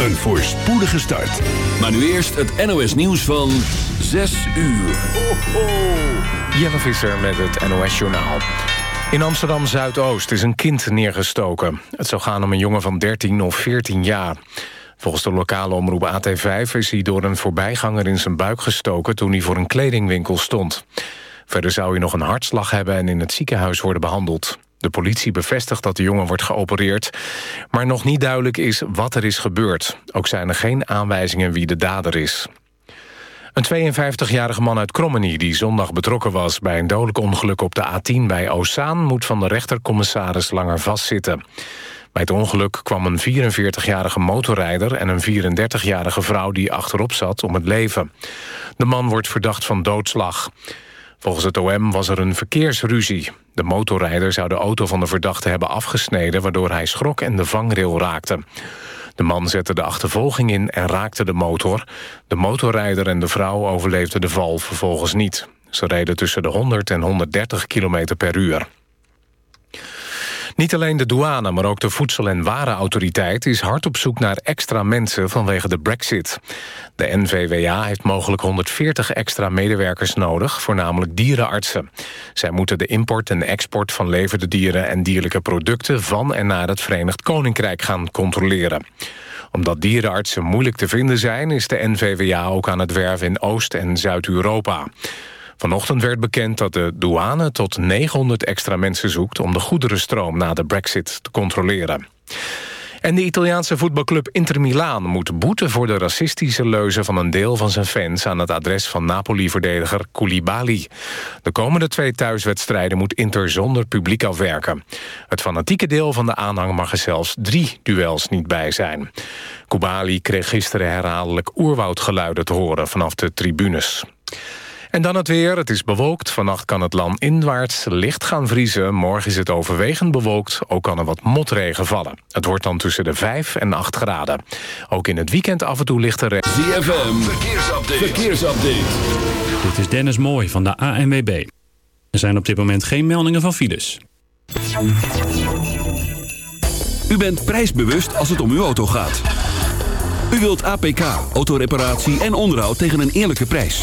een voorspoedige start. Maar nu eerst het NOS nieuws van 6 uur. Ho, ho. Jelle Visser met het NOS Journaal. In Amsterdam-Zuidoost is een kind neergestoken. Het zou gaan om een jongen van 13 of 14 jaar. Volgens de lokale omroep AT5 is hij door een voorbijganger in zijn buik gestoken... toen hij voor een kledingwinkel stond. Verder zou hij nog een hartslag hebben en in het ziekenhuis worden behandeld. De politie bevestigt dat de jongen wordt geopereerd... maar nog niet duidelijk is wat er is gebeurd. Ook zijn er geen aanwijzingen wie de dader is. Een 52-jarige man uit Krommenie die zondag betrokken was... bij een dodelijk ongeluk op de A10 bij Ozaan... moet van de rechtercommissaris langer vastzitten. Bij het ongeluk kwam een 44-jarige motorrijder... en een 34-jarige vrouw die achterop zat om het leven. De man wordt verdacht van doodslag. Volgens het OM was er een verkeersruzie. De motorrijder zou de auto van de verdachte hebben afgesneden... waardoor hij schrok en de vangrail raakte. De man zette de achtervolging in en raakte de motor. De motorrijder en de vrouw overleefden de val vervolgens niet. Ze reden tussen de 100 en 130 km per uur. Niet alleen de douane, maar ook de Voedsel- en Warenautoriteit... is hard op zoek naar extra mensen vanwege de brexit. De NVWA heeft mogelijk 140 extra medewerkers nodig... voornamelijk dierenartsen. Zij moeten de import en export van levende dieren... en dierlijke producten van en naar het Verenigd Koninkrijk gaan controleren omdat dierenartsen moeilijk te vinden zijn... is de NVWA ook aan het werven in Oost- en Zuid-Europa. Vanochtend werd bekend dat de douane tot 900 extra mensen zoekt... om de goederenstroom na de brexit te controleren. En de Italiaanse voetbalclub Inter Milaan moet boeten voor de racistische leuzen van een deel van zijn fans aan het adres van Napoli-verdediger Koulibaly. De komende twee thuiswedstrijden moet Inter zonder publiek afwerken. Het fanatieke deel van de aanhang mag er zelfs drie duels niet bij zijn. Koulibaly kreeg gisteren herhaaldelijk oerwoudgeluiden te horen vanaf de tribunes. En dan het weer. Het is bewolkt. Vannacht kan het land inwaarts licht gaan vriezen. Morgen is het overwegend bewolkt. Ook kan er wat motregen vallen. Het wordt dan tussen de 5 en 8 graden. Ook in het weekend af en toe ligt er... ZFM. Verkeersupdate. Verkeersupdate. Dit is Dennis Mooi van de ANWB. Er zijn op dit moment geen meldingen van files. U bent prijsbewust als het om uw auto gaat. U wilt APK, autoreparatie en onderhoud tegen een eerlijke prijs.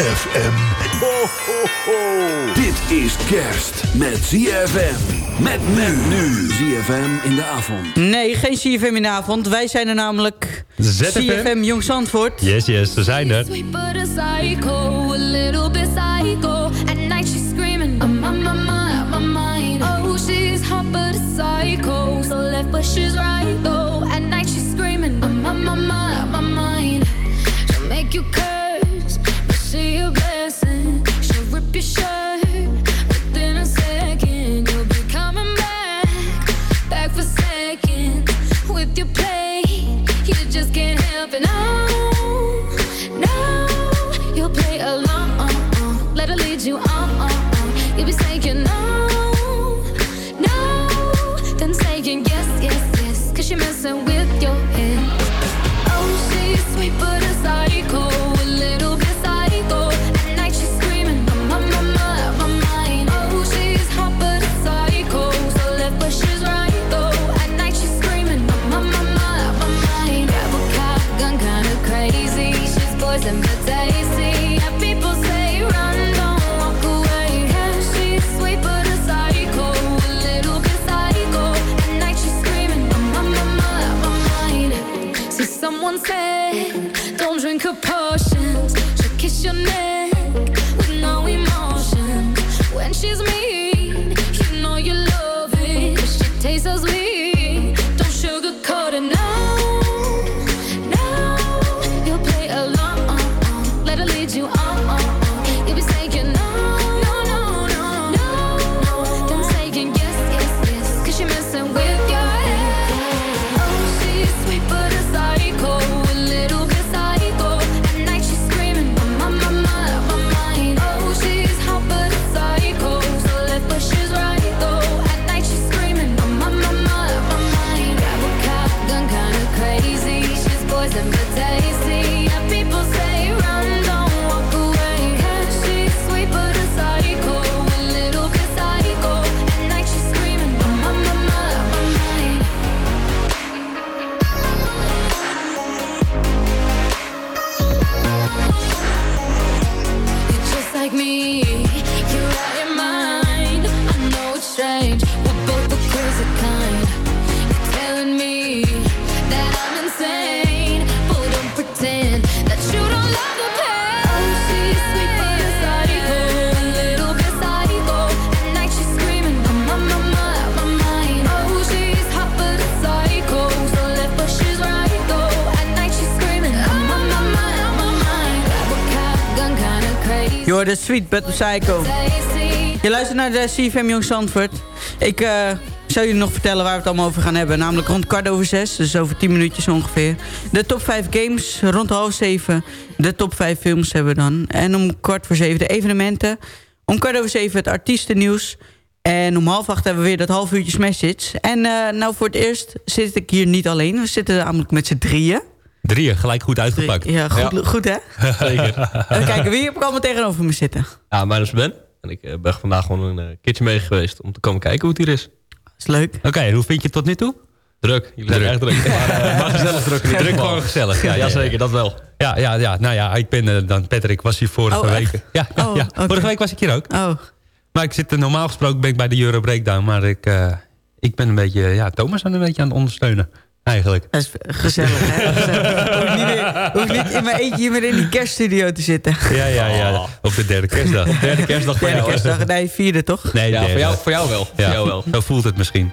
ZFM. Ho, ho, ho. Dit is kerst met ZFM. Met men nu. ZFM in de avond. Nee, geen CFM in de avond. Wij zijn er namelijk. ZFM? CFM Jong Zandvoort. Yes, yes, we zijn er. Sweet but a psycho, a little bit psycho. At night she's screaming, I'm on my mind, my mind. Oh, she's hot but a psycho, so left but she's right though. Don't drink her potions. She'll kiss your neck crazy. Je hoort de Sweet But Psycho. Je luistert naar de CFM Jong Zandvoort. Ik eh zal jullie nog vertellen waar we het allemaal over gaan hebben. Namelijk rond kwart over zes, dus over tien minuutjes ongeveer. De top 5 games, rond half zeven. De top 5 films hebben we dan. En om kwart voor zeven de evenementen. Om kwart over zeven het artiestennieuws. En om half acht hebben we weer dat half uurtje message. En eh, nou voor het eerst zit ik hier niet alleen. We zitten namelijk met z'n drieën. Drieën, gelijk goed uitgepakt. Ja, goed, goed hè? Zeker. Even kijken, wie heb ik allemaal tegenover me zitten? Ja, mijn naam is Ben. En ik eh, ben vandaag gewoon een eh, keertje mee geweest om te komen kijken hoe het hier is. is leuk. Oké, en hoe vind je het tot nu toe? Druk. Jullie zijn Druk. echt druk. Maar, eh, maar gezellig druk. Druk geval. gewoon gezellig. Ja, Ja, zeker. Dat wel. Ja, ja, ja, nou ja, ik ben dan Patrick, was hier vorige Oh, week. Ja, ja, Oh, ja. vorige week was ik hier ook. Oh, Maar ik zit, normaal gesproken ben ik bij de Euro Breakdown, maar ik, eh, ik ben een beetje, ja, Thomas aan een beetje aan het ondersteunen. Eigenlijk. dat is gezellig hè? Gezellig. Hoef niet, hoef niet in mijn eentje hier meer in die kerststudio te zitten. Ja, ja, ja. Op de derde kerstdag. Derde kerstdag voor Derde jou. hè? kerstdag, nee, vierde toch? Nee, Ja, voor jou, voor jou wel. Ja, Voor jou wel. Zo voelt het misschien.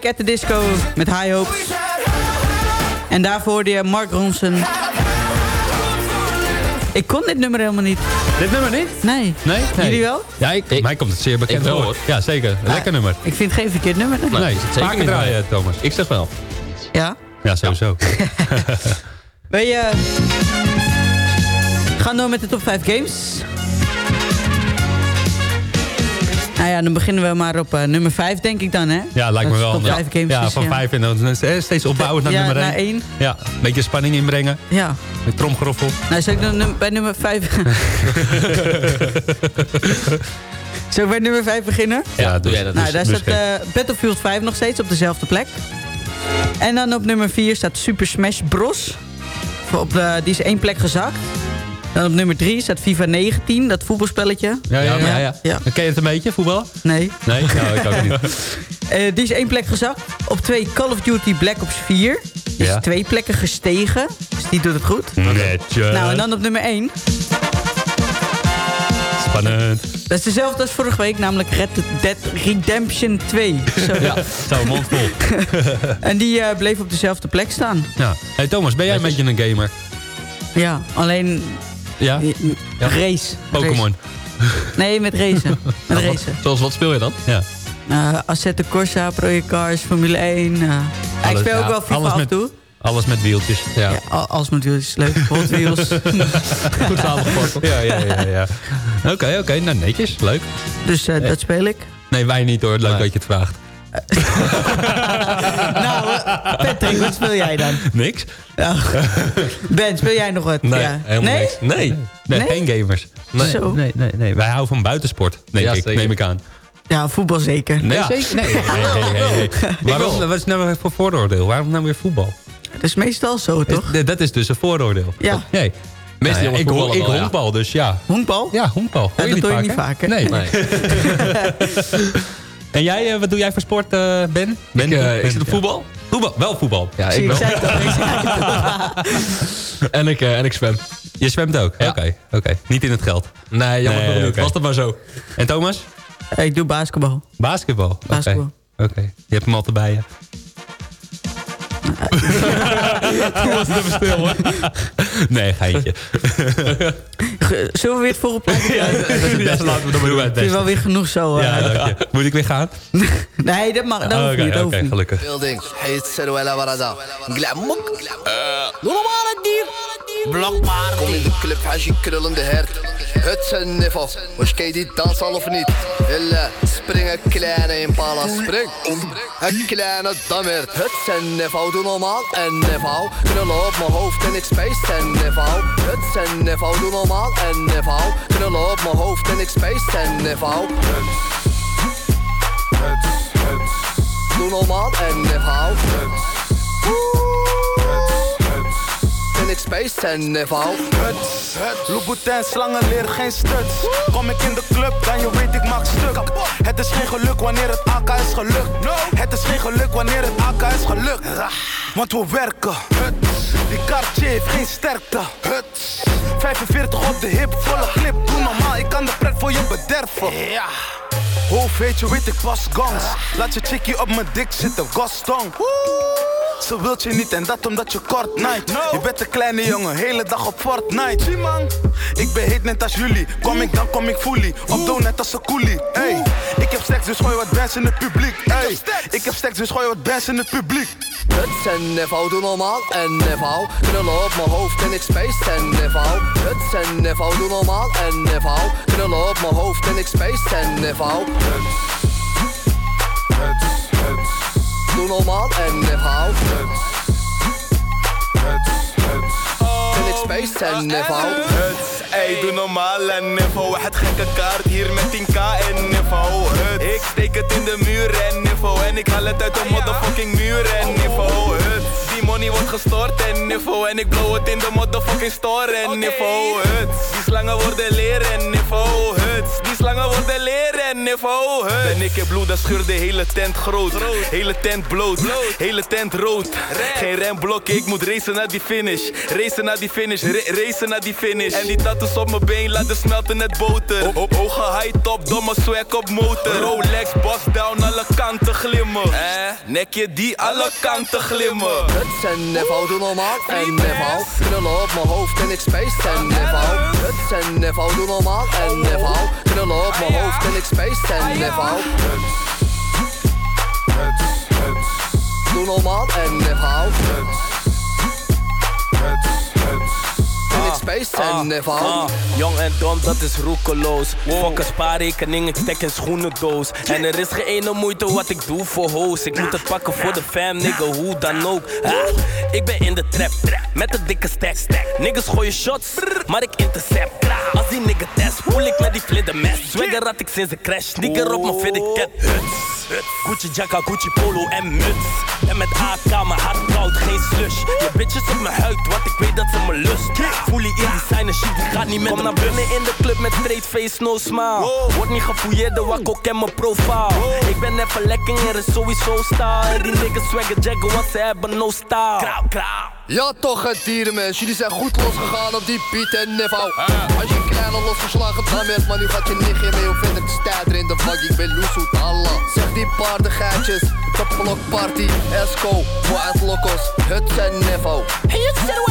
Panic at the Disco met High Hopes. En daarvoor de Mark Ronson. Ik kon dit nummer helemaal niet. Dit nummer niet? Nee. Nee? Jullie wel? Ja, ik, mij komt het zeer bekend voor. Ja, zeker. Ah, lekker nummer. Ik vind geen verkeerd nummer. Nee, nee, nee het vaak niet draaien. Thomas. Ik zeg wel. Ja? Ja, sowieso. Ja. Eh, gaan door met de top 5 games. Nou ja, dan beginnen we maar op eh, nummer 5, denk ik dan, hè? Ja, lijkt me wel. Top ja. 5 games. ja, van vijf en dan eh, steeds opbouwen naar Ja, nummer naar 1. één. Ja, een beetje spanning inbrengen. Ja. Met tromgeroffel. Nou, zal ik dan num- bij nummer 5... Zullen we bij nummer 5 beginnen? Ja, doe jij dat Nou, dus- daar dus staat eh, Battlefield 5 nog steeds op dezelfde plek. En dan op nummer 4 staat Super Smash Bros. Op de, die is één plek gezakt. Dan op nummer 3 staat FIFA 19, dat voetbalspelletje. Ja, ja, ja. ja. Ja. Ken je het een beetje, voetbal? Nee. Nee? Nou, ik ook niet. Eh, die is één plek gezakt. Op 2 Call of Duty Black Ops 4. Die Ja. is twee plekken gestegen. Dus die doet het goed. Netjes. Nou, en dan op nummer 1. Spannend. Dat is dezelfde als vorige week, namelijk Red Dead Redemption 2. Zo. Ja, zo mond vol. En die eh, bleef op dezelfde plek staan. Ja. Hey Thomas, ben jij een beetje een gamer? Ja, alleen Ja? Ja. race. Pokémon. Nee, met racen. Met Nou, wat- racen. Zoals wat speel je dan? Ja. Uh, Assetto Corsa, Project Cars, Formule 1. eh. ik speel ook wel FIFA alles af en met- toe. Alles met wieltjes. Ja. Ja, al- alles met wieltjes, leuk. Hot Wheels. Goed samengevat. Ja, ja, ja. ja. Oké, oké. Nou, netjes. Leuk. dus eh, dat speel ik. Nee, wij niet hoor. Leuk Nee. dat je het vraagt. nou, eh, Patrick, wat speel jij dan? Niks? Ja. Ben, speel jij nog wat? Nee, ja. helemaal nee? niks. Nee. Nee, Nee? geen gamers. Nee, Zo. nee, nee, nee. Wij houden van buitensport. Nee, Ja, ik, zeker. neem ik aan. Ja, voetbal zeker. Nee, zeker? Nee. nee, nee, nee, nee. Waarom? Wat is nou weer voor vooroordeel? Waarom nou weer voetbal? Dat is meestal zo, toch? Is- dat is dus een vooroordeel. Ja. Nee. Meeste Nou ja, jongens ik voetballen ik ja. honkbal, dus ja. Honkbal? Ja, honkbal. Ja, dat doe je niet vaak, hè? Nee. Nee. En jij, eh, wat doe jij voor sport, eh, Ben? Ben Ik, eh, Ben- ik zit op ja. voetbal. Voetbal, wel voetbal. Ja, ik wel. al, al. En ik, eh, en ik zwem. Je zwemt ook? Ja. Oké, oké. Niet in het geld. Nee, jammer Nee, oké. Was het maar zo. En Thomas? Ik doe basketbal. Basketbal? Oké. Basketbal. Oké. Je hebt hem altijd bij je. Toen was het stil, hoor. Nee, geintje. Zullen we weer het volgende plaatje ja, dat. Het is wel weer genoeg zo. Ja, eh? dank. Moet ik weer gaan? nee, dat mag. Dat niet. Oké, gelukkig. Building. Heet Seruela Barada. Glamok. Eh. Dier. Blok Kom in de club, je krullende hert. Het zijn niffel, was je die dansen al of niet? Hille, springen kleine impala, spring. Een kleine dammert. Het zijn niffel, doe normaal en niffel. krullen op mijn hoofd en ik space en niffel. Het zijn niffel, doe normaal en niffel. krullen op mijn hoofd en ik space en niffel. Doe normaal en niffel. Ik space en niveau Louboutin, slangen leer geen stuts. Kom ik in de club, dan je weet ik maak stuk. Het is geen geluk wanneer het AK is gelukt. Het is geen geluk wanneer het AK is gelukt. Want we werken. Die kaartje heeft geen sterkte. 45 op de hip, volle clip. Doe normaal, ik kan de pret voor je bederven. Ja. Hoofd weet je, weet ik pas gongs. Laat je chickie op mijn dik zitten, Gaston. Ze wilt je niet en dat omdat je kort night. Je bent een kleine jongen, hele dag op Fortnite. Man, ik ben heet net als jullie. Kom ik dan kom ik fully. Op doe net als een coolie. Hey, ik heb seks dus gooi wat bands in het publiek. Hey, ik heb seks dus gooi wat bands in het publiek. Het zijn niveau, doe normaal en niveau Knullen op mijn hoofd en ik space en niveau Het zijn niveau, doe normaal en niveau Knullen op mijn hoofd en ik space en Doe normaal en En ik space en Huts, ey, doe normaal en niveau. Het gekke kaart hier met 10k en niveau. Huts, ik steek het in de muur en niveau. En ik haal het uit de motherfucking muur en niveau. Huts, die money wordt gestort en niveau. En ik blow het in de motherfucking store en niveau. Huts, die slangen worden leren en niveau. Huts, die slangen worden leren en niveau. Huts, en ik heb bloed, dat schuurt de hele tent groot. Hele tent bloot, hele tent rood. Geen remblok, ik moet racen naar die finish. Racen naar die finish, ra- racen naar die finish. En die tattoos op mijn been laten smelten net boter. O- o- Ogen high top, domme swag op motor. Rolex, boss down, alle kanten glimmen. Eh, nekje die alle kanten glimmen. Het zijn niveau, doe normaal en niveau Knullen op mijn hoofd en ik space en niveau Het zijn niveau, doe normaal en niveau Knullen op mijn hoofd en ik space en niveau Doe normaal en niveau. En ik space en niveau. Ah, jong en dom, dat is roekeloos. Fuck een spaarrekening, ik stek een schoenendoos. En er is geen ene moeite wat ik doe voor hoes. Ik moet het pakken voor de fam, nigga, hoe dan ook. Ah, ik ben in de trap, met een dikke stack. Niggas gooien shots, maar ik intercept. Als die nigga test, voel ik met die vlinder mes. Swagger had ik sinds de crash, nigger op mijn fitted cat. Huts. Gucci jacka, Gucci polo en muts. En met AK, mijn hart koud, geen slush. Je bitches op mijn huid, want ik weet dat ze me lust. Voel die in designer shit, die gaat niet met Kom naar binnen in de club met straight face, no smile. Word niet gefouilleerd, de wakko ken mijn profile. Ik ben even lekker, er is sowieso style. En die niggas swagger jaggen, want ze hebben no style. Krauw, krauw. Ja toch het dierenmens, jullie zijn goed losgegaan op die beat en niveau Als je een kleine losgeslagen dam maar nu gaat je nichtje mee. Hoe verder de stijder in de vak, ik ben loesoet Allah. Zeg die paardengeitjes, topblok party, Esco, Wild Locos, het zijn niveau Hey, het is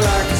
like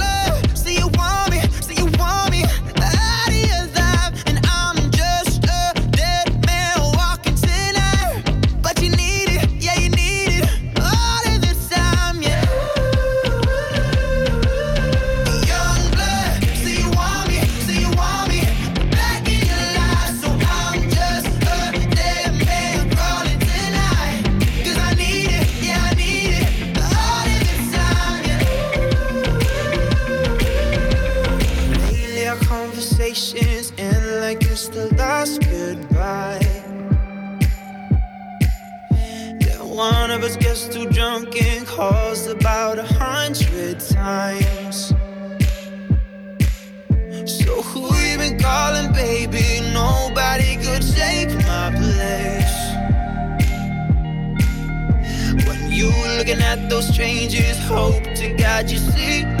looking at those changes, hope to God you see.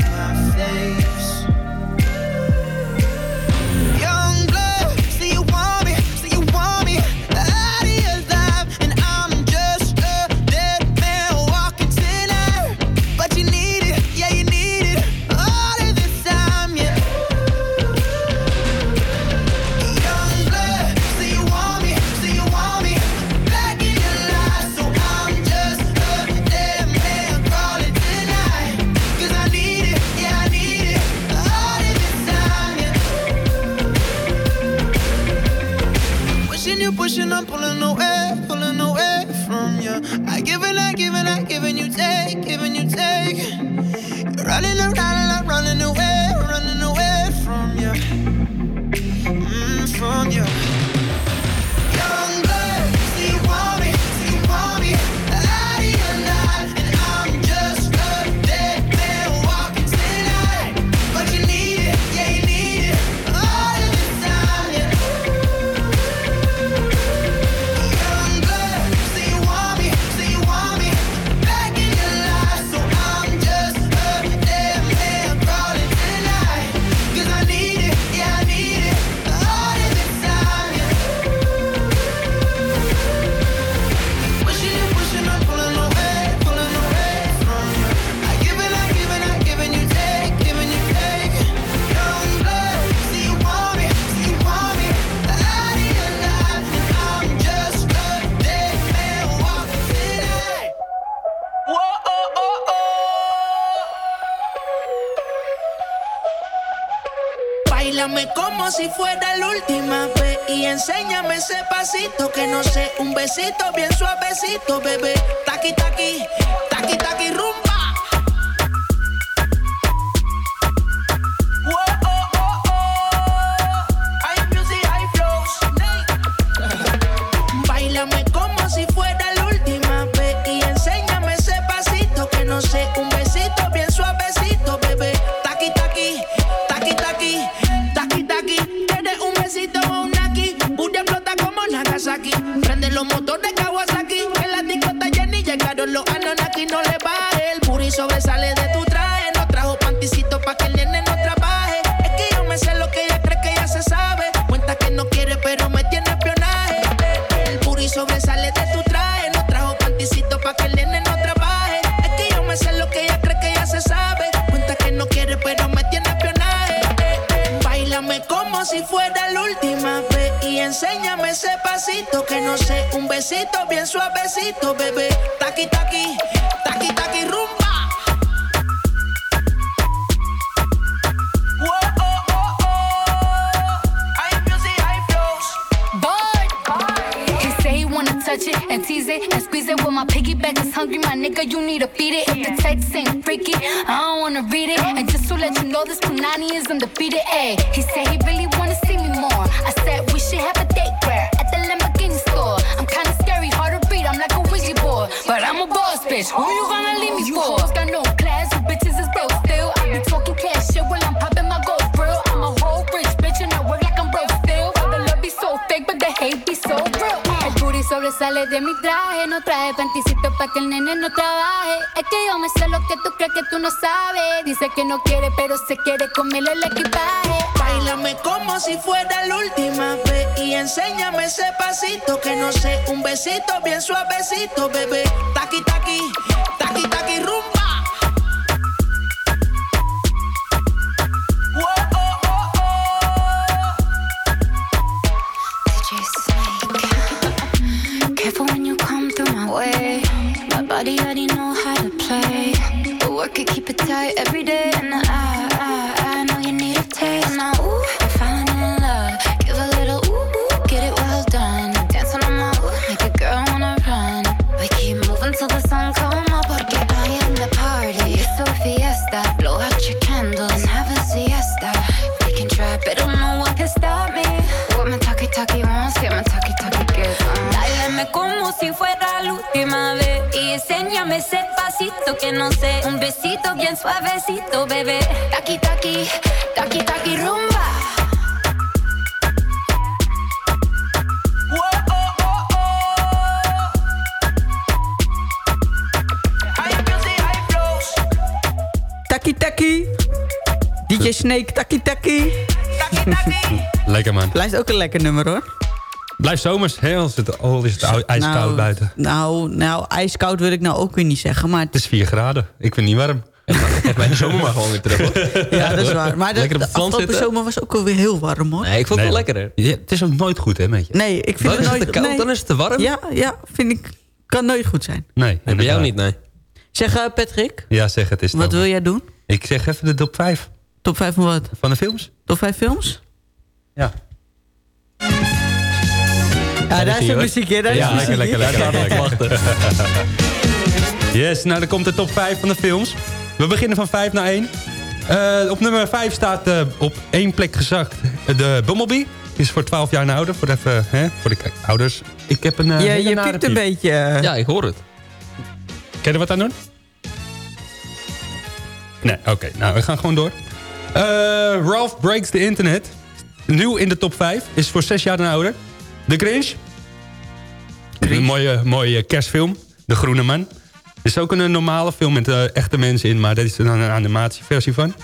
bien suavecito, bebé. Taqui, taqui. que no quiere, pero se quiere comer el equipaje. Bailame como si fuera la última vez y enséñame ese pasito que no sé, un besito bien suavecito, bebé. Taqui taqui, taqui taqui rumba. Oh, oh, oh. Way. My body already know how to play. But work it, keep it tight every day. Que no sé, un besito bien suavecito, bebé. Taki taki, taki taki rumba. Taki taki. DJ Snake, taki taki. Lekker man. Blijft ook een lekker nummer hoor. Blijf zomers, hè, als het, al is het ou- ijskoud Nou, buiten. Nou, nou, ijskoud wil ik nou ook weer niet zeggen, maar... Het is 4 graden. Ik vind het niet warm. Geef mij de zomer maar gewoon weer terug. hoor. Ja, dat is waar. Maar de, de het afgelopen zitten. zomer was ook alweer heel warm hoor. Nee, ik vond het wel lekker hè. Ja, het is ook nooit goed, hè, met je? Nee, ik vind Dan het is het nooit... te koud, nee. dan is het te warm. Ja, ja, vind ik... Kan nooit goed zijn. Nee. En bij jou niet, nee. Zeg eh, Patrick, Ja, zeg het is wat dan. wil jij doen? Ik zeg even de top 5 Top 5 van wat? van de films. Top 5 films? Ja. Ja, daar is de muziek in. Daar is Ja, lekker, lekker, lekker, lekker. Yes, nou dan komt de top 5 van de films. We beginnen van 5 naar 1. Eh, op nummer 5 staat eh, op één plek gezakt de Bumblebee. Die is voor 12 jaar en ouder. Voor, even, hè, voor de kijk, ouders. Ik heb een eh, Je, je piept een beetje. eh. Ja, ik hoor het. Kan je er wat aan doen? Nee, oké. nou, we gaan gewoon door. Eh, Ralph Breaks the Internet. Nieuw in de top 5. Is voor 6 jaar en ouder. The Grinch. Een mooie, mooie kerstfilm. De Groene Man. is ook een, eh, normale film met eh, echte mensen in. Maar dat is dan een animatieversie van.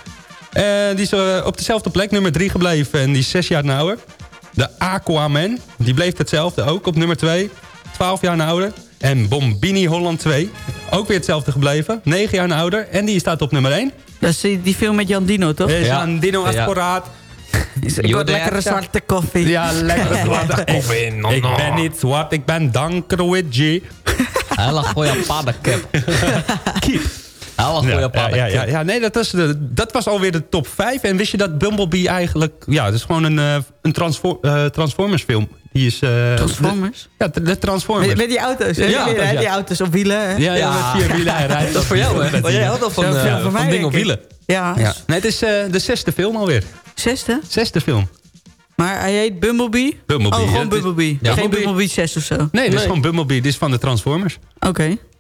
Eh, die is op dezelfde plek, nummer 3 gebleven. En die is 6 jaar en ouder. De Aquaman. Die bleef hetzelfde ook op nummer 2. 12 jaar en ouder. En Bombini Holland 2. Ook weer hetzelfde gebleven. 9 jaar en ouder. En die staat op nummer 1. Dat is die, die film met Jan Dino, toch? Is Jan Dino Asporaat. Ik word lekkere zwarte koffie. Ja, lekkere zwarte koffie. Ik ben niet zwart, ik ben Dankerwidji. Hele goeie paddenkip. Kiep. Hele goeie Ja, ja, paddenkip. ja, ja, nee, dat, was de, dat was alweer de top 5. En wist je dat Bumblebee eigenlijk... Ja, het is gewoon een, eh, een transfor, eh, Transformers film. Die is... eh, Transformers? ja, de, Transformers. Met, met die auto's. hè? Ja, die, auto's, ja. die auto's op wielen. hè? Ja, ja, met vier wielen. Hij rijdt Dat is voor jou, hè? Want jij houdt al van, van dingen op wielen. Ja. Ja. Nee, het is eh, de zesde film alweer. Zesde? Zesde film. Maar hij heet Bumblebee? Bumblebee, Oh, ja, gewoon is- Bumblebee. Ja, Geen Bumblebee. Bumblebee 6 of zo. Oké. Nee, dit is gewoon Bumblebee. Dit is van de Transformers.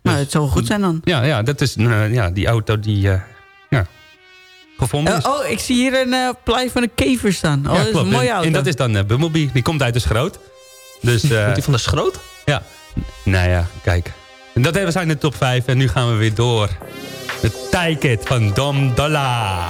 Nou, het zal wel goed zijn dan. Ja, ja dat is eh, ja, die auto die eh, ja, gevonden is. Eh, oh, ik zie hier een eh plaatje van een kever staan. Oh, ja, dat is een mooie auto. En dat is dan Bumblebee. Die komt uit de schroot. Dus, eh, Komt die van de schroot? Ja. Nou ja, kijk. En dat we zijn de top 5 en nu gaan we weer door. De Take It van Dom Dolla.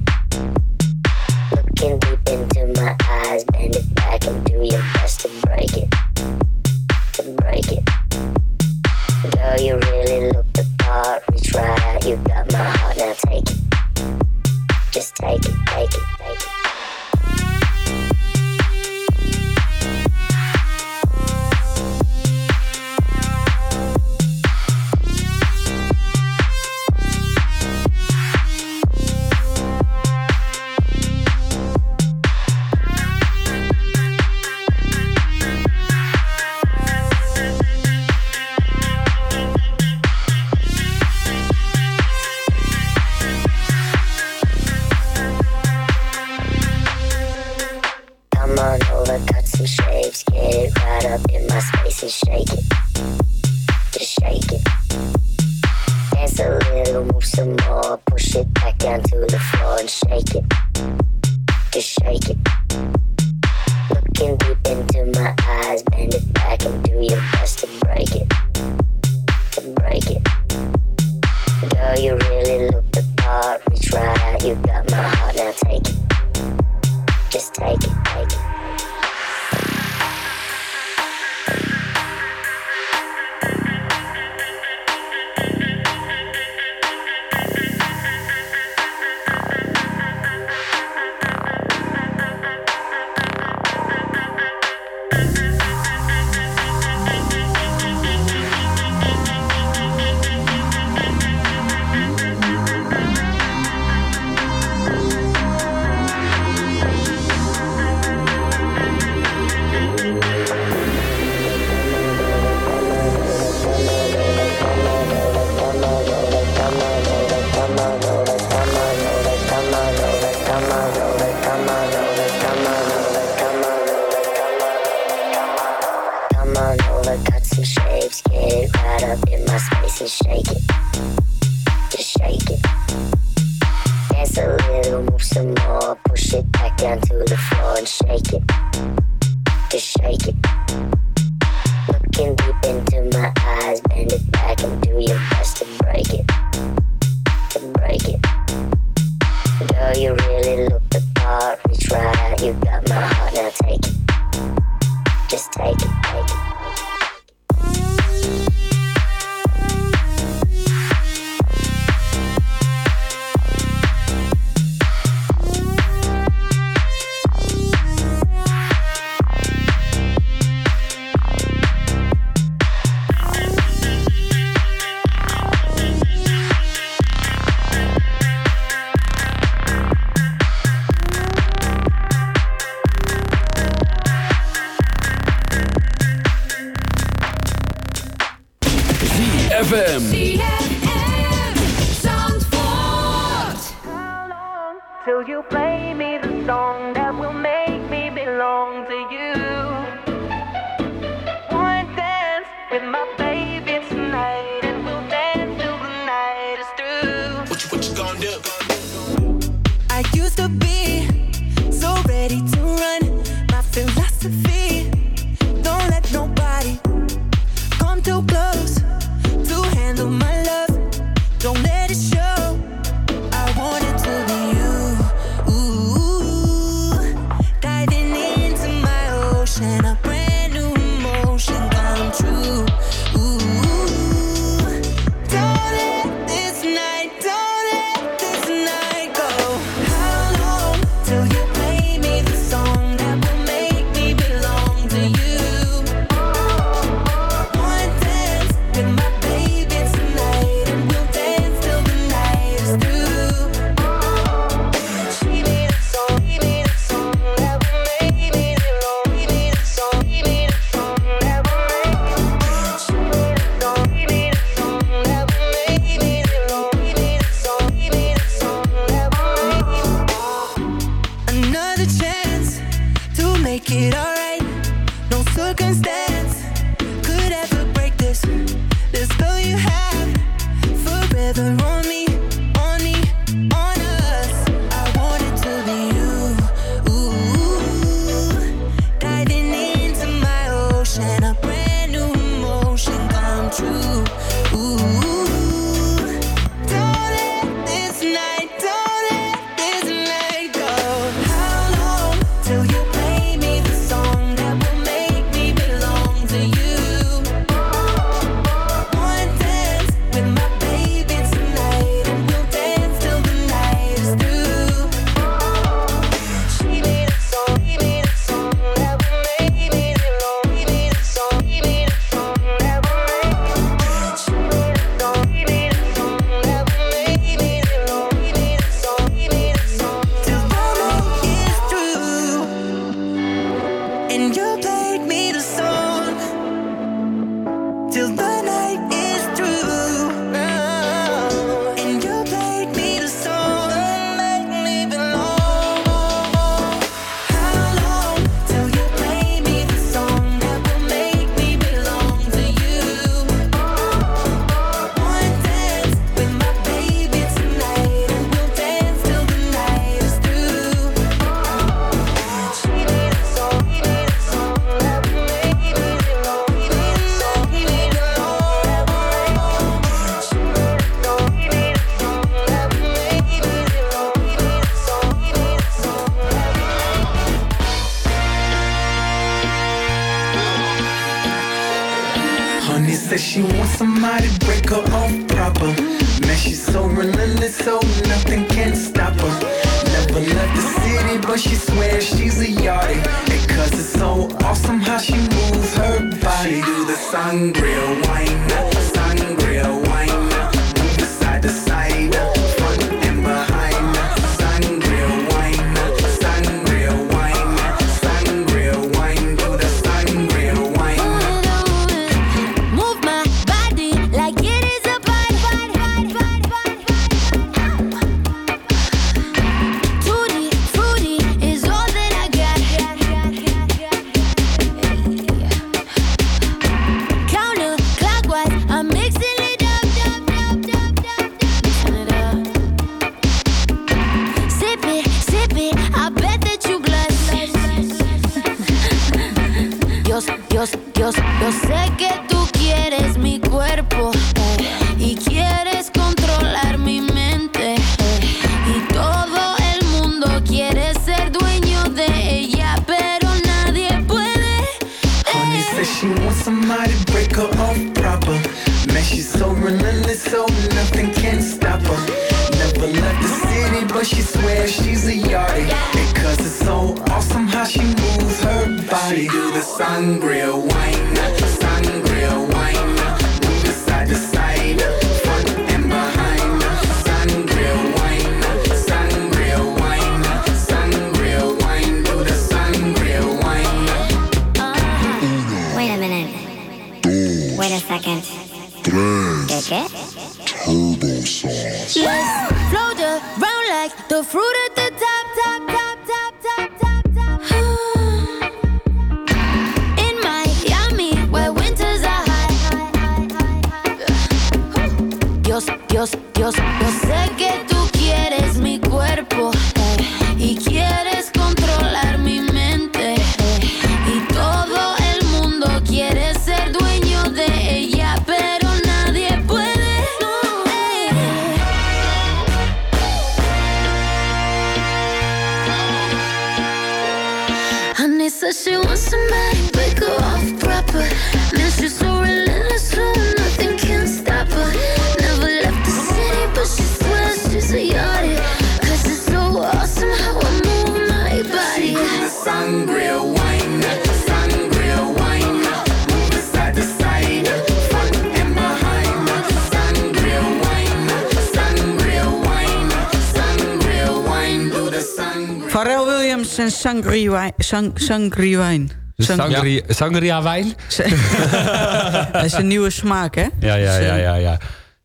Pharrell Williams en Sangria. Sang, Sangria Wine. Sang- Sangria, sangria wijn? Dat is een nieuwe smaak, hè? Ja, ja, Dus, ja, eh, ja, ja.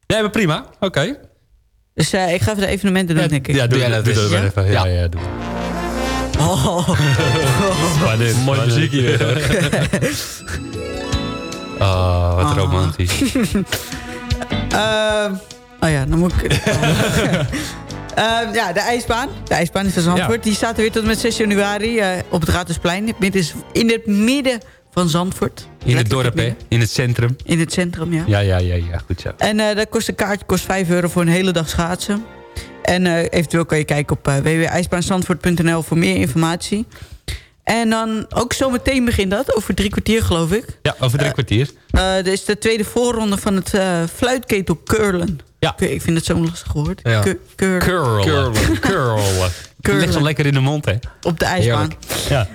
Nee, maar prima. Oké. Dus eh, ik ga even de evenementen doen, denk ik. Ja, doe, doe, doe, dat maar even. Ja, ja, doe. Oh. Spannend. Mooi muziekje weer. Oh, wat Ah. romantisch. Ehm, oh ja, dan moet ik... Ehm, ja, de ijsbaan. De ijsbaan is van Zandvoort. Die staat er weer tot en met 6 januari eh, op het Raadhuisplein. In het midden van Zandvoort. In het dorp, hè? In het centrum. In het centrum, ja. Ja, ja, ja, ja. Goed zo. En eh, dat kost een kaartje kost 5 euro voor een hele dag schaatsen. En eh, eventueel kan je kijken op uh, www.ijsbaanzandvoort.nl voor meer informatie. En dan ook zometeen begint dat, over drie kwartier geloof ik. Ja, over drie kwartier. Uh, dit is de tweede voorronde van het uh, fluitketel curlen. Ja. Ik, vind het zo'n lastig woord. Ja. Cu- curlen. Curlen. Curlen. Het ligt zo lekker in de mond, hè? Op de ijsbaan. Ja.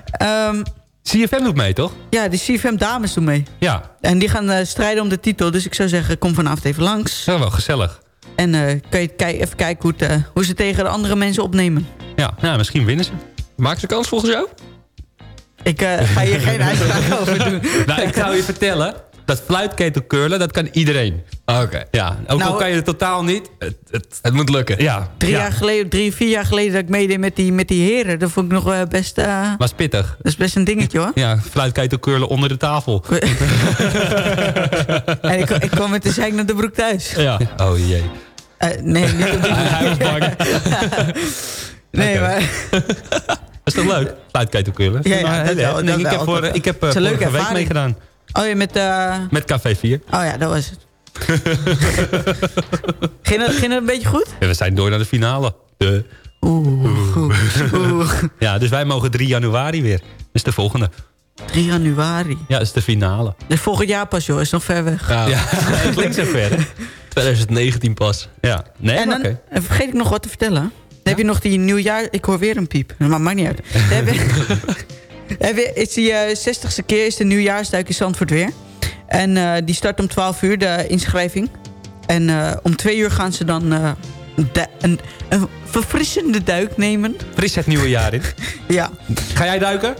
Um, CFM doet mee, toch? Ja, de CFM dames doen mee. Ja. En die gaan uh, strijden om de titel. Dus ik zou zeggen, kom vanavond even langs. Ja, wel gezellig. En uh, kan je even kijken hoe, het, uh, hoe ze tegen de andere mensen opnemen. Ja, nou, misschien winnen ze. Maakt ze kans volgens jou? Ik ga hier geen uitspraak over doen. Nou, ik zou je vertellen. Dat fluitketel curlen, dat kan iedereen. Oké. Okay. Ja, ook nou, al kan je het totaal niet. Het, het, het moet lukken. Ja. Drie, ja. Jaar geleden, drie, vier jaar geleden dat ik meedeed met die, met die heren. Dat vond ik nog uh, best... Uh, Was pittig. Dat is best een dingetje hoor. Ja, fluitketel curlen onder de tafel. en ik, ik kwam met de zeik naar de broek thuis. Ja. Oh jee. Uh, nee, niet op die Hij was bang. nee, maar... Dat is toch leuk? Fluitketel curlen. Ja, ja, dat wel, nee, dat ik, heb voor, dat ik heb vorige week meegedaan. Oh ja, met... Uh... Met Café 4. Oh ja, dat was het. ging, het, ging het een beetje goed? Ja, we zijn door naar de finale. De... Oeh, oeh, oeh. Ja, dus wij mogen 3 januari weer. Dus de volgende. 3 januari. Ja, dat is de finale. Dus volgend jaar pas, joh. Is nog ver weg. Ja, het klinkt zo ver. hè? 2019 pas. Ja, nee, en dan vergeet ik nog wat te vertellen. Dan heb je nog die nieuwjaar... Ik hoor weer een piep. Maar maakt niet uit. Je- is die eh 60ste keer is de nieuwjaarsduik in Zandvoort weer. En eh, die start om 12 uur, de inschrijving. En eh, om 2 uur gaan ze dan eh, een, een, een verfrissende duik nemen. Fris het nieuwe jaar in. Ja. Ga jij duiken?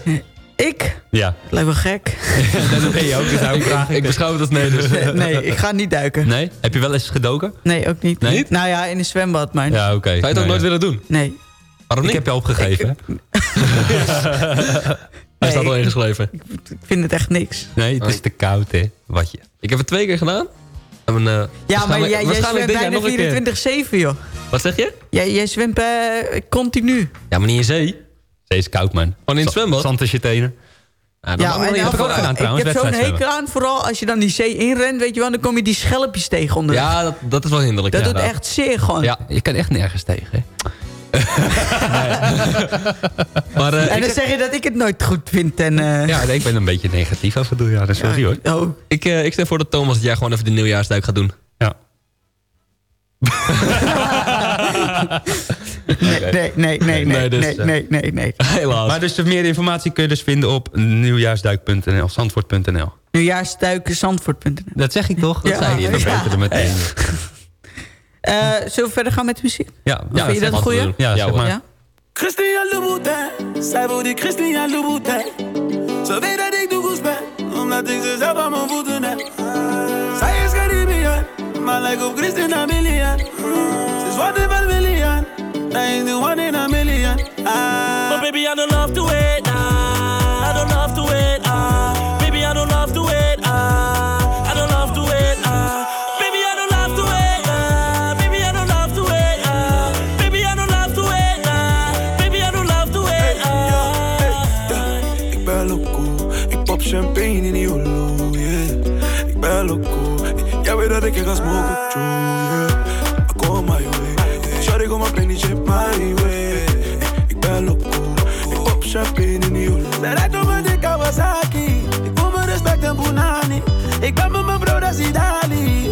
Ik? Ja. Lijkt wel gek. dat ben je ook, dus daarom vraag ik Ik beschouw het als nee dus. Nee, nee, ik ga niet duiken. Nee? Heb je wel eens gedoken? Nee, ook niet. Nee? Nou ja, in een zwembad, maar... Ja, oké. Zou je het ook nooit willen doen? Nee. Waarom Ik heb je opgegeven. Hij staat al ingeschreven. Ik vind het echt niks. Nee, het is te koud, hè. Wat je. Ik heb het twee keer gedaan. En, eh, Ja, maar jij, jij zwemt bijna nog een keer. 24-7, joh. Wat zeg je? Jij, jij zwemt eh, continu. Ja, maar niet in zee. Zee is koud, man. Gewoon in het zwembad? Zand is je tenen. Ja, ik ook trouwens, Ik heb zo'n hekel aan, vooral als je dan die zee inrent, weet je wel, dan kom je die schelpjes tegen onder. Ja, dat, dat is wel hinderlijk. dat doet echt zeer gewoon. Ja, je kan echt nergens tegen, hè. Maar eh, En ik, dan zeg je dat ik het nooit goed vind. En, eh, Ja, nee, ik ben een beetje negatief af en toe. Ja, dat is sorry hoor. Oh, ik, eh, ik stel voor dat Thomas het jaar gewoon even de nieuwjaarsduik gaat doen. Ja. nee, nee, nee, nee, nee, Nee, dus, nee, nee, nee, nee. Helaas. Maar dus meer informatie kun je dus vinden op nieuwjaarsduik.nl, zandvoort.nl. Nieuwjaarsduikenzandvoort.nl Dat zeg ik toch? Dat Ja, zei. Dat ja. beter meteen. Eh, Zullen we verder gaan met de muziek? Ja, Of vind je dat een goeie? Ja, zeg maar. Ja? Christian Louboutin, zij wil die Christian Louboutin. Ze weet dat ik de goes ben, omdat ik ze zelf aan mijn voeten heb. Zij is Caribbean, maar lijkt op Christina Milian. Ze is wat van Milian, hij is the one in a million. Ah. But baby, I don't love to wait.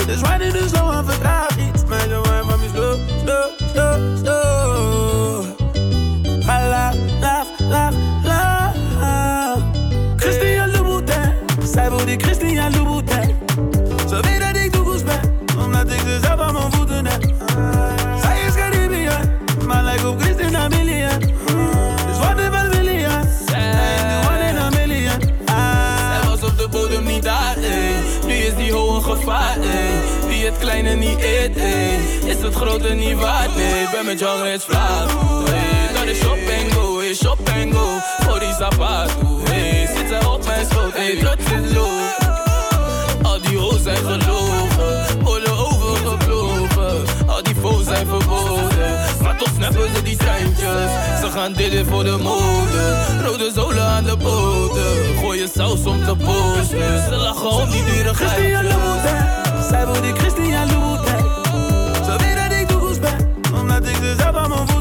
Idali. Dus riding dus kleine niet eet, ey. Is het grote niet waard, nee. Ben met jou reeds vlaag. Dat is shop and go, ey. Shop and go. Voor die zapato, ey. Zit zij op mijn schoot, ey. Trots is low. Al die hoes zijn gelogen. Worden overgevlogen. Al die foes zijn verboden. Maar toch snappen ze die treintjes. Ze gaan dit voor de mode. Rode zolen aan de boten. Gooien saus om te posten. Ze lachen om die dure geitjes. Zij wil Christian Louboutin. Ze weet de goes ben, omdat ik ze zelf aan mijn voeten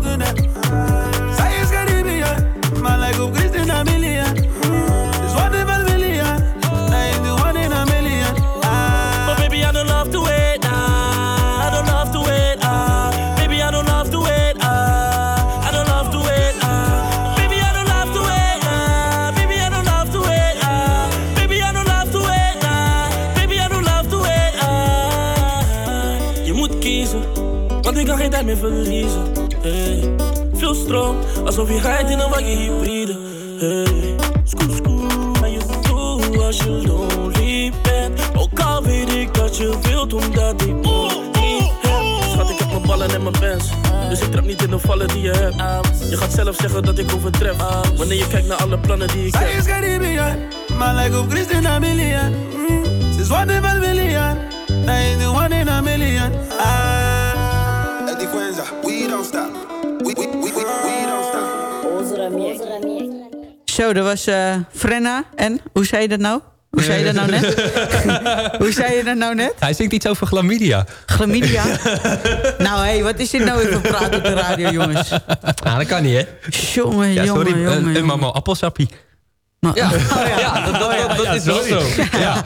tijd meer verliezen. Hey. Veel stroom, alsof je rijdt in een wagen hybride. Hey. Scoot, scoot, maar je doet als je lonely bent. Ook al weet ik dat je wilt, omdat ik niet heb. Schat, ik heb mijn ballen en mijn bands. Dus ik trap niet in de vallen die je hebt. Je gaat zelf zeggen dat ik overtref. Wanneer je kijkt naar alle plannen die ik Zij heb. is Caribbean, maar lijkt op Christina Milian. Mm. Ze is one in a million, is the one in a million. Ah. Zo, dat was eh Frenna. En, hoe zei je dat nou? Hoe zei je dat nou net? hoe zei je dat nou net? Hij zingt iets over chlamydia. Chlamydia? nou, hé, wat is dit nou even praten op de radio, jongens? Ah, dat kan niet, hè? Jongen, Ja, jongen, sorry. jongen. Een, een jongen. mama appelsappie. Ja, ja, dat, dat, dat, Ja, is wel zo. Ja.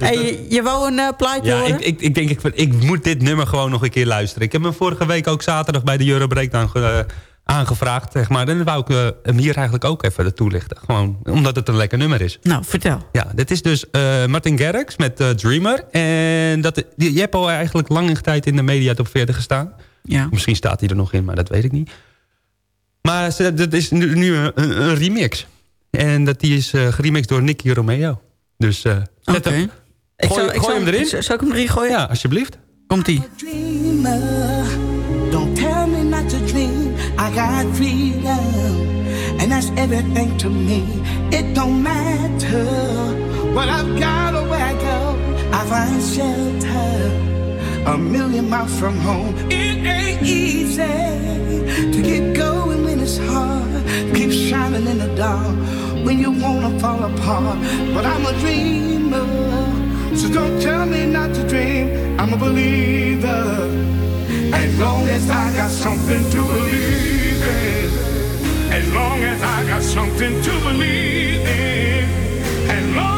Hey, je, je wou een eh, plaatje Ja, horen? ik, ik, ik denk, ik, ik moet dit nummer gewoon nog een keer luisteren. Ik heb hem vorige week ook zaterdag bij de Euro Breakdown ge- aangevraagd. Zeg maar. En dan wou ik eh, hem hier eigenlijk ook even toelichten. Gewoon omdat het een lekker nummer is. Nou, vertel. Ja, dit is dus eh, Martin Garrix met eh, Dreamer. En dat, die, je hebt al eigenlijk lang tijd in de media top 40 gestaan. Ja. Misschien staat hij er nog in, maar dat weet ik niet. Maar ze- dat is nu, nu een, remix. En dat die is eh geremixed door Nicky Romeo. Dus eh zet Oké. hem, Ik gooi, zou- ik gooi zou- hem erin. zou- Zou ik hem erin gooien? Ja, alsjeblieft. Komt-ie. dreamer. Don't tell me not to dream. I got freedom, and that's everything to me. It don't matter what I've got or where I go. I find shelter a million miles from home. It ain't easy to get going when it's hard. Keep shining in the dark when you wanna fall apart. But I'm a dreamer. So don't tell me not to dream. I'm a believer. As long as I got something to believe in. As long as I got something to believe in. As long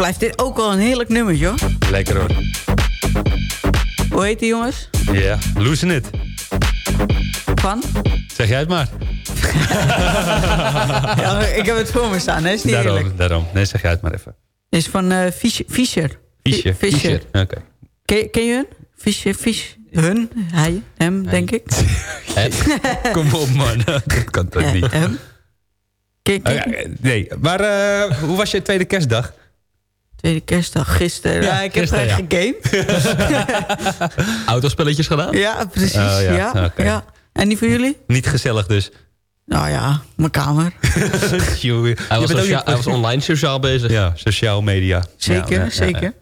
blijft dit ook wel een heerlijk nummertje, hoor. Lekker hoor. Hoe heet die, jongens? Ja, Losing It. Van? Zeg jij het maar. ja, ik heb het voor me staan, hè? Is niet eerlijk. Daarom, daarom. Nee, zeg jij het maar even. Is van eh Fischer. Fischer. Fischer. Fischer. Oké. Ken, ken je hun? Fischer, Fisch. Hun? Hij? Hem, denk ik. Kom op man, dat kan toch Ja, niet. hem. Ken- Oh, ja, nee, maar eh, hoe was je tweede kerstdag? Tweede kerstdag, gisteren. Ja, ik heb gisteren, echt gegamed. Autospelletjes gedaan? Ja, precies. Oh, ja. ja, ja. En die voor jullie? Niet gezellig dus. Nou ja, mijn kamer. Hij je was, bent ook socia- niet- hij was online sociaal bezig. Ja, sociaal media. Zeker, Ja, ja, ja, zeker.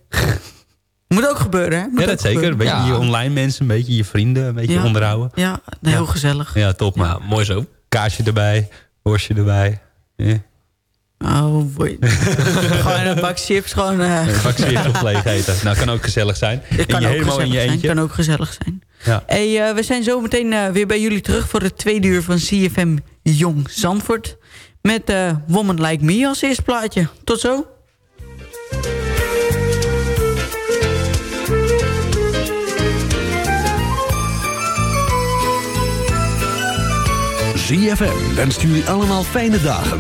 Moet ook gebeuren, hè? Moet Ja, dat zeker. Een gebeuren. beetje je online mensen, een beetje je vrienden, een beetje Ja. onderhouden. Ja, heel gezellig. Ja, top man. Ja, mooi zo. Kaasje erbij, worstje erbij. Oh, boy. gewoon een bak chips, gewoon... eh Vaccineerd of leeg eten. Nou, kan ook gezellig zijn. Het kan je ook helemaal in gezellig je zijn. eentje. Kan ook gezellig zijn. Ja. Hey, eh, we zijn zo meteen eh, weer bij jullie terug voor het tweede uur van CFM Jong Zandvoort. Met eh, Woman Like Me als eerste plaatje. Tot zo. ZFM wenst jullie allemaal fijne dagen.